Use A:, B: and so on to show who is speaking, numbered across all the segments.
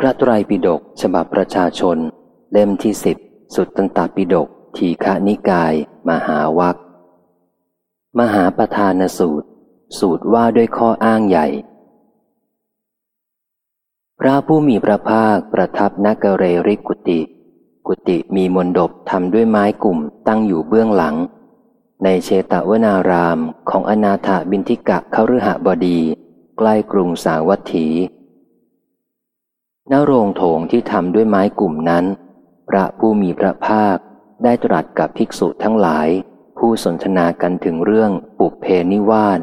A: พระไตรปิฎกฉบับประชาชน เล่มที่สิบสุดตันตปิฎกทีฆนิกาย มหาวัคมหาประธานสูตร สูตรว่าด้วยข้ออ้างใหญ่ พระผู้มีพระภาคประทับนักเรริกุติ กุติมีมนดบทำด้วยไม้กลุ่มตั้งอยู่เบื้องหลัง ในเชตวนารามของอนาถบินทิกะเขาฤหบดี ใกล้กรุงสาวัตถี ณโรงโถงที่ทำด้วยไม้กลุ่มนั้น พระผู้มีพระภาคได้ตรัสกับภิกษุทั้งหลาย ผู้สนทนากันถึงเรื่องปุเพนิวาส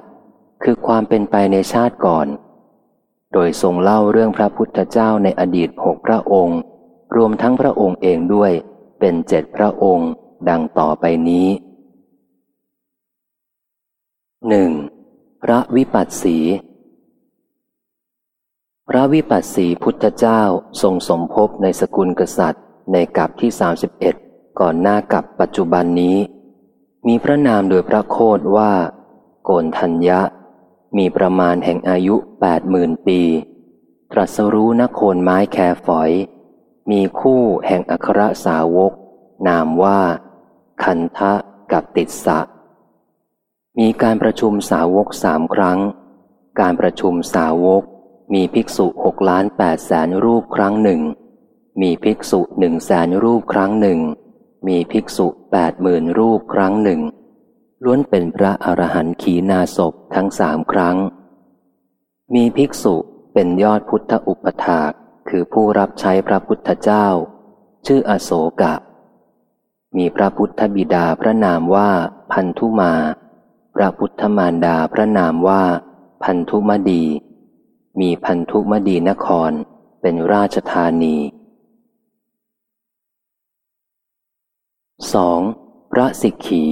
A: คือความเป็นไปในชาติก่อน โดยทรงเล่าเรื่องพระพุทธเจ้าในอดีตหกพระองค์ รวมทั้งพระองค์เองด้วย เป็นเจ็ดพระองค์ ดังต่อไปนี้หนึ่งพระวิปัสสี พระวิปัสสีพุทธเจ้าทรงสมภพในสกุลกษัตริย์ ในกับที่สาสิบเอ็ดก่อนหน้ากับปัจจุบันนี้ มีพระนามโดยพระโคดว่า โกนทัญญะ มีประมาณแห่งอายุแปดหมื่นปี ตรัสรู้นโคนไม้แคฝอย มีคู่แห่งอัครสาวก นามว่า คันทะกับติดสะ มีการประชุมสาวกสามครั้ง การประชุมสาวก มีภิกษุหกล้านแปดแสนรูปครั้งหนึ่ง มีภิกษุหนึ่งแสนรูปครั้งหนึ่ง มีภิกษุแปดหมื่นรูปครั้งหนึ่ง ล้วนเป็นพระอรหันต์ขีนาศพทั้งสามครั้ง มีภิกษุเป็นยอดพุทธอุปถากคือผู้รับใช้พระพุทธเจ้า ชื่ออโศกะ มีพระพุทธบิดาพระนามว่าพันธุมา พระพุทธมารดาพระนามว่า พันธุมดี มีพันธุมดีนครเป็นราชธานี 2. พระสิกขี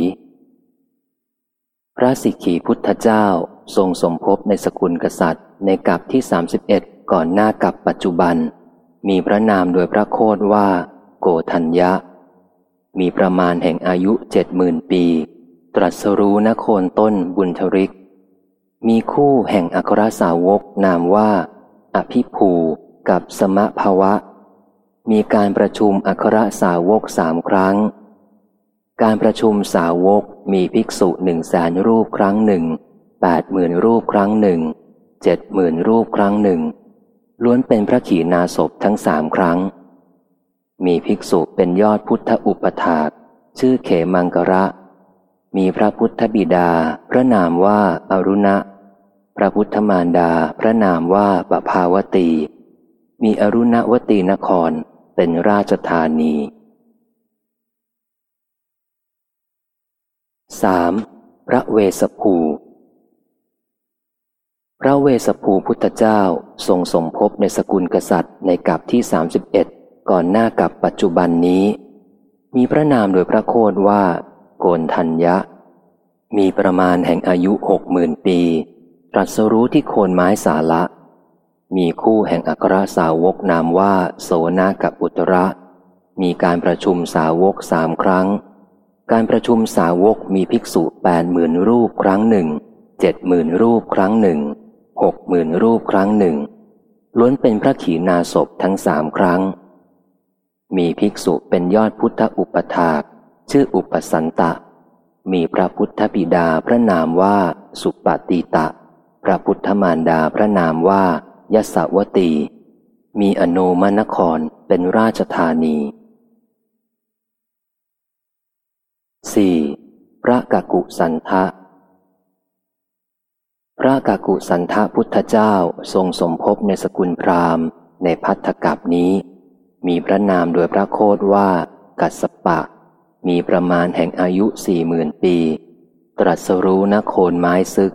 A: พระสิกขีพุทธเจ้าทรงสมภพในสกุลกษัตริย์ ในกับที่ 31 ก่อนหน้ากับปัจจุบัน มีพระนามโดยพระโคดว่า โกธัญญะ มีประมาณแห่งอายุเจ็ดหมื่นปี ตรัสรู้นโคนต้นบุญทริก มีคู่แห่งอัครสาวกนามว่า อภิภูกับสมภาวะ มีการประชุมอัครสาวกสามครั้ง การประชุมสาวกมีภิกษุหนึ่งแสนรูปครั้งหนึ่งแปดหมื่นรูปครั้งหนึ่งเจ็ดหมื่นรูปครั้งหนึ่ง ล้วนเป็นพระขีณาสพทั้งสามครั้ง มีภิกษุเป็นยอดพุทธอุปถากชื่อเขมังกระ มีพระพุทธบิดา พระนามว่าอารุณะ พระพุทธมารดาพระนามว่าปภาวตี มีอรุณวตีนครเป็นราชธานี 3. พระเวสภู พระเวสภูพุทธเจ้าทรงสมภพในสกุลกษัตริย์ในกับที่ 31 ก่อนหน้ากับปัจจุบันนี้ มีพระนามโดยพระโคดว่า โกนทัญญะ มีประมาณแห่งอายุหกหมื่นปี ตรัสรู้ที่โคนไม้สาละ มีคู่แห่งอัครสาวกนามว่าโสนากับอุตระ มีการประชุมสาวกสามครั้ง การประชุมสาวกมีภิกษุแปดหมื่นรูปครั้งหนึ่งเจ็ดหมื่นรูปครั้งหนึ่งหกหมื่นรูปครั้งหนึ่งล้วนเป็นพระขีณาสพทั้งสามครั้ง มีภิกษุเป็นยอดพุทธอุปถาก ชื่ออุปสันตะ มีพระพุทธบิดาพระนามว่าสุปฏิตะ พระพุทธมารดาพระนามว่ายศวตี มีอโนมนครเป็นราชธานี 4. พระกกุสันทะ พระกกุสันทะพุทธเจ้าทรงสมภพในสกุลพราหมณ์ ในพัทธกับนี้ มีพระนามโดยพระโคดว่า กัสปะ มีประมาณแห่งอายุสี่หมื่นปี ตรัสรู้นโคนไม้ซึก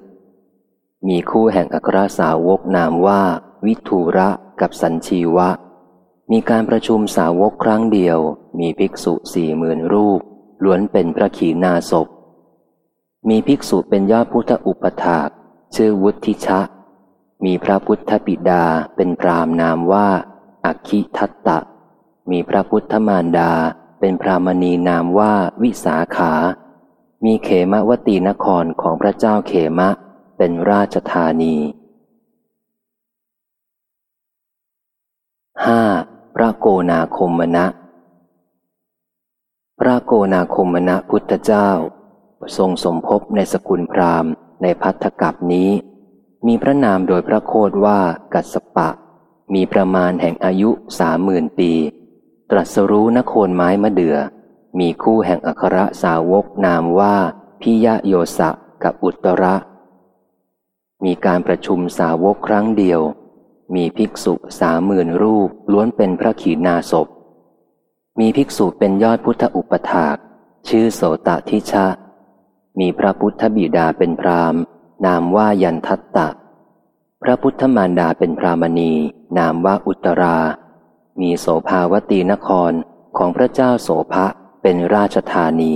A: มีคู่แห่งอัครสาวกนามว่าวิทูระกับสัญชีวะ มีการประชุมสาวกครั้งเดียว มีภิกษุสี่หมื่นรูป ล้วนเป็นพระขีณาศพมีภิกษุเป็นยอดพุทธอุปถาก ชื่อวุฒิชะ มีพระพุทธปิดาเป็นพรามนามว่า อักขิทัตตะ มีพระพุทธมารดา เป็นพรามณีนามว่าวิสาขา มีเขมวตีนครของพระเจ้าเขมะ เป็นราชธานีห้าพระโกนาคมมณะพระโกนาคมมณะพุทธเจ้า ทรงสมภพในสกุลพราหมณ์ในพัทธกับนี้ มีพระนามโดยพระโคดว่ากัสปะ มีประมาณแห่งอายุสามหมื่นปี ตรัสรู้นโคนไม้มะเดือ่อมีคู่แห่งอัครสาวกนามว่าพิยะโยสะกับอุตระ มีการประชุมสาวกครั้งเดียว มีภิกษุสามหมื่นรูปล้วนเป็นพระขีณาสพ มีภิกษุเป็นยอดพุทธอุปถาก ชื่อโสตทิชะ มีพระพุทธบิดาเป็นพรามนามว่ายันทัตตะ พระพุทธมารดาเป็นพรามณี นามว่าอุตรา มีโสภาวตีนครของพระเจ้าโสภะเป็นราชธานี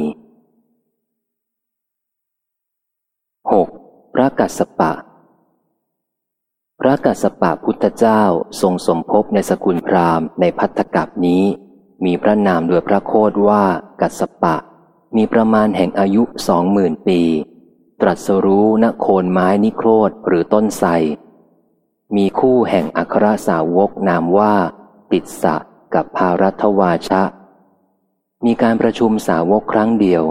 A: 6. พระกัสสปะ พระกัสสปะพุทธเจ้าทรงสมภพในสกุลพราหมณ์ในพัทธกับนี้ มีพระนามโดยพระโคดว่ากัสสปะ มีประมาณแห่งอายุสองหมื่นปี ตรัสรู้ณโคนไม้นิโครธหรือต้นไทรมีคู่แห่งอัครสาวกนามว่า ติดสะกับภารัตวาชะ มีการประชุมสาวกครั้งเดียว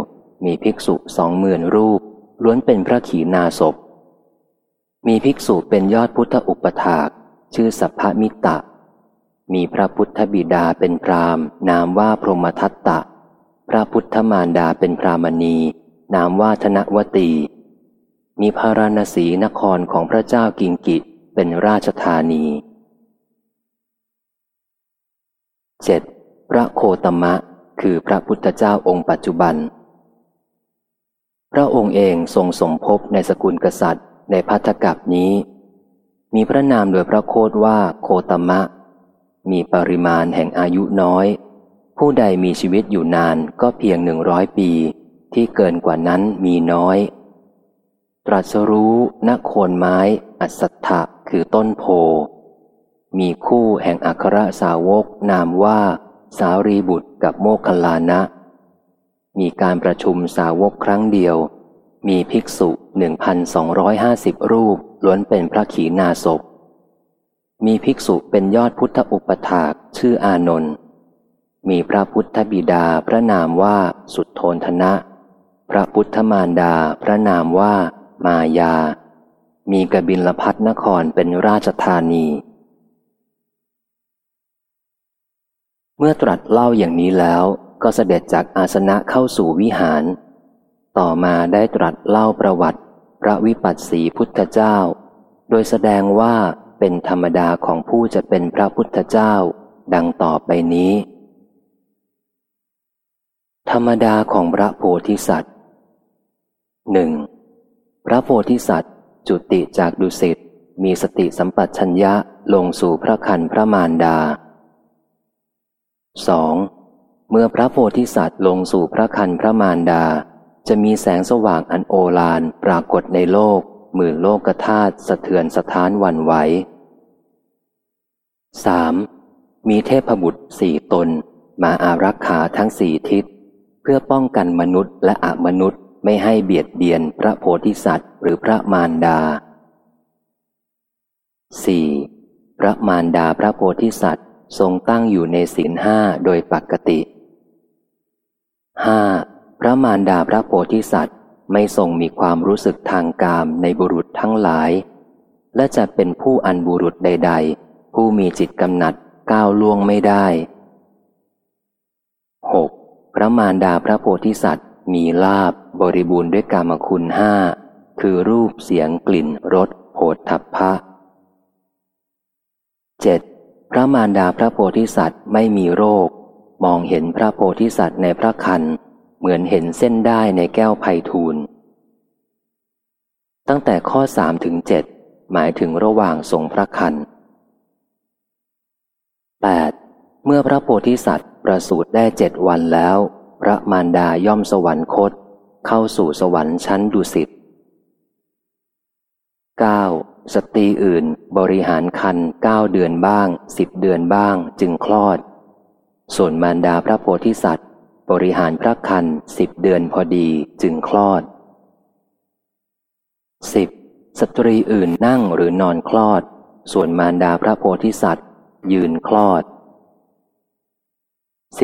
A: มีภิกษุสองหมื่นรูป ล้วนเป็นพระขีณาสพ มีภิกษุเป็นยอดพุทธอุปถาก ชื่อสัพพมิตะ มีพระพุทธบิดาเป็นพรามนามว่าพรหมทัตตะ พระพุทธมารดาเป็นพรามณี นามว่าธนวตี มีพาราณสีนครของพระเจ้ากิงกิเป็นราชธานี 7. พระโคตมะ คือพระพุทธเจ้าองค์ปัจจุบัน พระองค์เองทรงสมภพในสกุลกษัตริย์ ในพัทธกับนี้ มีพระนามโดยพระโคดว่าโคตมะ มีปริมาณแห่งอายุน้อย ผู้ใดมีชีวิตอยู่นานก็เพียงหนึ่งร้อยปี ที่เกินกว่านั้นมีน้อย ตรัสรู้นโคนไม้ อัศทะคือต้นโพ มีคู่แห่งอัครสาวกนามว่า สารีบุตรกับโมคคลานะ มีการประชุมสาวกครั้งเดียว มีภิกษุ หนึ่งพันสองร้อยห้าสิบรูปล้วนเป็นพระขีณาสพ มีภิกษุเป็นยอดพุทธอุปถากชื่ออานนท์ มีพระพุทธบิดาพระนามว่าสุดโทนธนะ พระพุทธมารดาพระนามว่ามายา มีกบินลพัทนครเป็นราชธานี เมื่อตรัสเล่าอย่างนี้แล้วก็เสด็จจากอาสนะเข้าสู่วิหาร ต่อมาได้ตรัสเล่าประวัติ พระวิปัสสีพุทธเจ้า โดยแสดงว่าเป็นธรรมดาของผู้จะเป็นพระพุทธเจ้า ดังต่อไปนี้ ธรรมดาของพระโพธิสัตว์หนึ่งพระโพธิสัตว์ จุติจากดุสิตมีสติสัมปชัญญะลงสู่พระคันพระมารดาสองเมื่อพระโพธิสัตว์ลงสู่พระคันพระมารดา จะมีแสงสว่างอันโอฬารปรากฏในโลก หมื่นโลกธาตุสะเทือนสะท้านวันไหว 3. มีเทพบุตรสี่ตน มาอารักขาทั้งสี่ทิศ เพื่อป้องกันมนุษย์และอมนุษย์ไม่ให้เบียดเบียนพระโพธิสัตว์ หรือพระมารดา 4. พระมารดาพระโพธิสัตว์ทรงตั้งอยู่ในศีลห้าโดยปกติห้า พระมารดาพระโพธิสัตว์ไม่ทรงมีความรู้สึกทางกามในบุรุษทั้งหลาย และจะเป็นผู้อันบุรุษใด ๆ ผู้มีจิตกำหนัดก้าวล่วงไม่ได้ 6. พระมารดาพระโพธิสัตว์ มีลาบบริบูรณ์ด้วยกามคุณห้าคือรูปเสียงกลิ่นรสโผฏฐัพพะ 7. พระมารดาพระโพธิสัตว์ไม่มีโรค มองเห็นพระโพธิสัตว์ในพระคัน เหมือนเห็นเส้นได้ในแก้วไพทูล ตั้งแต่ข้อสามถึงเจ็ดหมายถึงระหว่างทรงพระคัน 8. เมื่อพระโพธิสัตว์ประสูติได้เจ็ดวันแล้ว พระมารดาย่อมสวรรคต เข้าสู่สวรรค์ชั้นดุสิต 9. สตรีอื่นบริหารคันเก้าเดือนบ้างสิบเดือนบ้างจึงคลอด ส่วนมารดาพระโพธิสัตว์ บริหารพระคันสิบเดือนพอดีจึงคลอด 10. สตรีอื่นนั่งหรือนอนคลอด ส่วนมารดาพระโพธิสัตว์ ยืนคลอด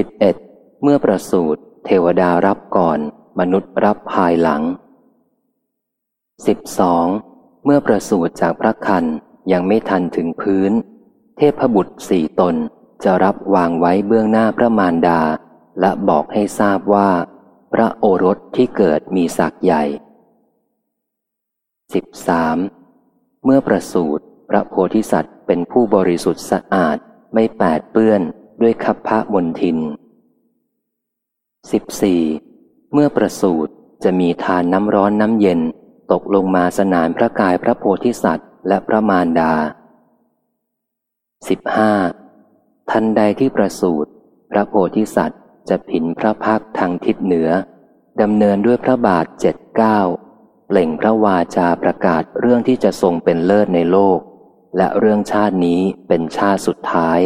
A: 11. เมื่อประสูติเทวดารับก่อน มนุษย์รับภายหลัง 12. เมื่อประสูติจากพระคันยังไม่ทันถึงพื้น เทพบุตรสี่ตนจะรับวางไว้เบื้องหน้าพระมารดา และบอกให้ทราบว่า พระโอรสที่เกิดมีศักย์ใหญ่ 13. เมื่อประสูติพระโพธิสัตว์เป็นผู้บริสุทธิ์สะอาดไม่แปดเปื้อนด้วยคัพพะมนทิน 14. เมื่อประสูติจะมีทานน้ำร้อนน้ำเย็น ตกลงมาสนานพระกายพระโพธิสัตว์ และพระมารดา 15. ทันใดที่ประสูติพระโพธิสัตว์ จะผินพระพักทางทิศเหนือดำเนินด้วยพระบาทเจ็ดเก้าเปล่งพระวาจาประกาศเรื่องที่จะทรงเป็นเลิศในโลก และเรื่องชาตินี้เป็นชาติสุดท้าย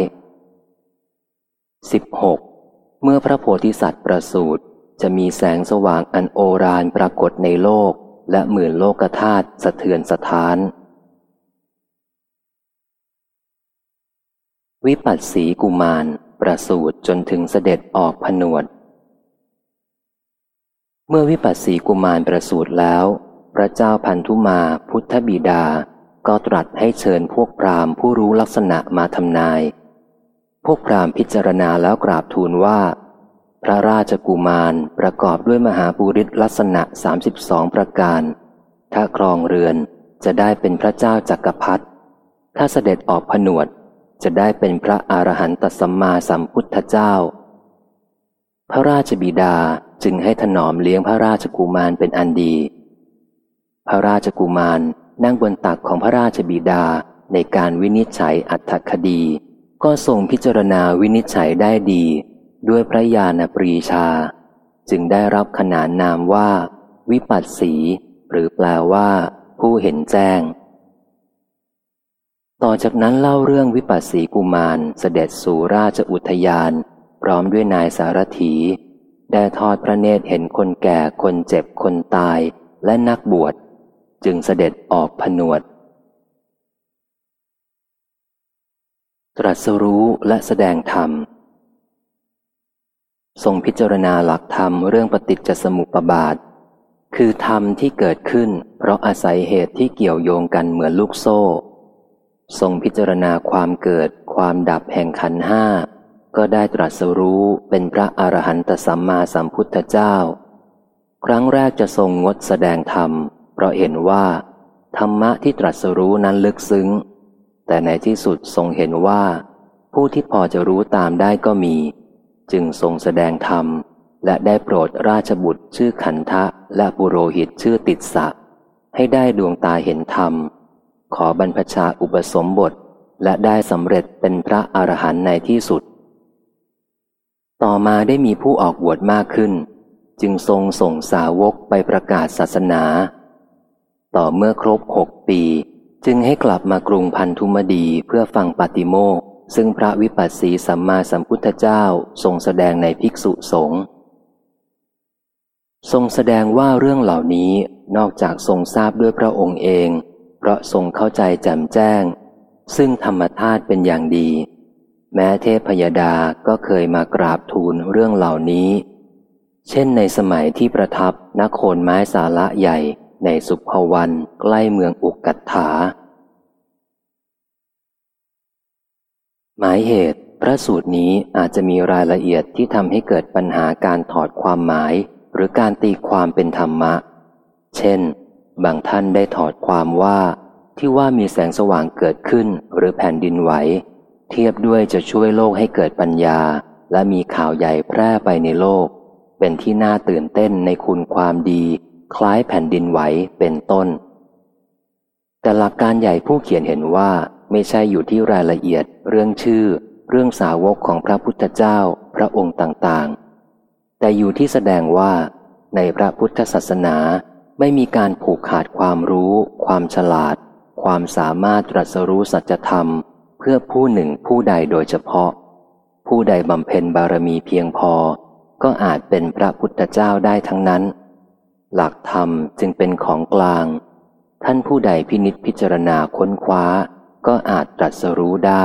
A: 16. เมื่อพระโพธิสัตว์ประสูติจะมีแสงสว่างอันโอรานปรากฏในโลก และหมื่นโลกธาตุสะเทือนสถาน วิปัสสีกุมาร ประสูติจนถึงเสด็จออกผนวด เมื่อวิปัสสีกุมารประสูติแล้ว พระเจ้าพันธุมาพุทธบิดา ก็ตรัสให้เชิญพวกพรามผู้รู้ลักษณะมาทำนาย พวกพรามพิจารณาแล้วกราบทูลว่า พระราชกุมารประกอบด้วยมหาปุริตลักษณะ 32 ประการ ถ้าครองเรือนจะได้เป็นพระเจ้าจักรพรรดิถ้าเสด็จออกผนวด จะได้เป็นพระอรหันตสัมมาสัมพุทธเจ้า พระราชบิดาจึงให้ถนอมเลี้ยงพระราชกุมารเป็นอันดี พระราชกุมารนั่งบนตักของพระราชบิดาในการวินิจฉัยอัตถคดี ก็ทรงพิจารณาวินิจฉัยได้ดี ด้วยพระญาณปรีชา จึงได้รับขนานนามว่า วิปัสสี หรือแปลว่า ผู้เห็นแจ้ง ต่อจากนั้นเล่าเรื่องวิปัสสีกุมารเสด็จสู่ราชอุทยาน พร้อมด้วยนายสารถี ได้ทอดพระเนตรเห็นคนแก่คนเจ็บคนตายและนักบวช จึงเสด็จออกผนวด ตรัสรู้และแสดงธรรม ทรงพิจารณาหลักธรรมเรื่องปฏิจจสมุปบาท คือธรรมที่เกิดขึ้น เพราะอาศัยเหตุที่เกี่ยวโยงกันเหมือนลูกโซ่ ทรงพิจารณาความเกิดความดับแห่งขันห้าก็ได้ตรัสรู้เป็นพระอรหันตสัมมาสัมพุทธเจ้า ครั้งแรกจะทรงงดแสดงธรรม เพราะเห็นว่า ธรรมะที่ตรัสรู้นั้นลึกซึ้ง แต่ในที่สุดทรงเห็นว่า ผู้ที่พอจะรู้ตามได้ก็มี จึงทรงแสดงธรรม และได้โปรดราชบุตรชื่อขันทะและปุโรหิตชื่อติดสะ ให้ได้ดวงตาเห็นธรรม ขอบรรพชาอุปสมบท และได้สำเร็จเป็นพระอรหันต์ในที่สุด ต่อมาได้มีผู้ออกบวชมากขึ้น จึงทรงส่งสาวกไปประกาศศาสนา ต่อเมื่อครบหกปี จึงให้กลับมากรุงพันธุมดีเพื่อฟังปฏิโมกซึ่งพระวิปัสสีสัมมาสัมพุทธเจ้าทรงแสดงในภิกษุสงฆ์ทรงแสดงว่าเรื่องเหล่านี้นอกจากทรงทราบด้วยพระองค์เอง เพราะทรงเข้าใจแจ่มแจ้ง ซึ่งธรรมธาตุเป็นอย่างดี แม้เทพยดาก็เคยมากราบทูลเรื่องเหล่านี้ เช่นในสมัยที่ประทับนโคนไม้สาระใหญ่ในสุภวันใกล้เมืองอุกกัตถา หมายเหตุพระสูตรนี้อาจจะมีรายละเอียดที่ทำให้เกิดปัญหาการถอดความหมาย หรือการตีความเป็นธรรมะ เช่น บางท่านได้ถอดความว่า ที่ว่ามีแสงสว่างเกิดขึ้นหรือแผ่นดินไหว เทียบด้วยจะช่วยโลกให้เกิดปัญญา และมีข่าวใหญ่แพร่ไปในโลก เป็นที่น่าตื่นเต้นในคุณความดี คล้ายแผ่นดินไหวเป็นต้น แต่หลักการใหญ่ผู้เขียนเห็นว่าไม่ใช่อยู่ที่รายละเอียด เรื่องชื่อ เรื่องสาวกของพระพุทธเจ้า พระองค์ต่างๆ แต่อยู่ที่แสดงว่า ในพระพุทธศาสนา ไม่มีการผูกขาดความรู้ ความฉลาด ความสามารถตรัสรู้สัจธรรม เพื่อผู้หนึ่งผู้ใดโดยเฉพาะ ผู้ใดบำเพ็ญบารมีเพียงพอ ก็อาจเป็นพระพุทธเจ้าได้ทั้งนั้น หลักธรรมจึงเป็นของกลาง ท่านผู้ใดพินิษพิจารณาค้นคว้า ก็อาจตรัสรู้ได้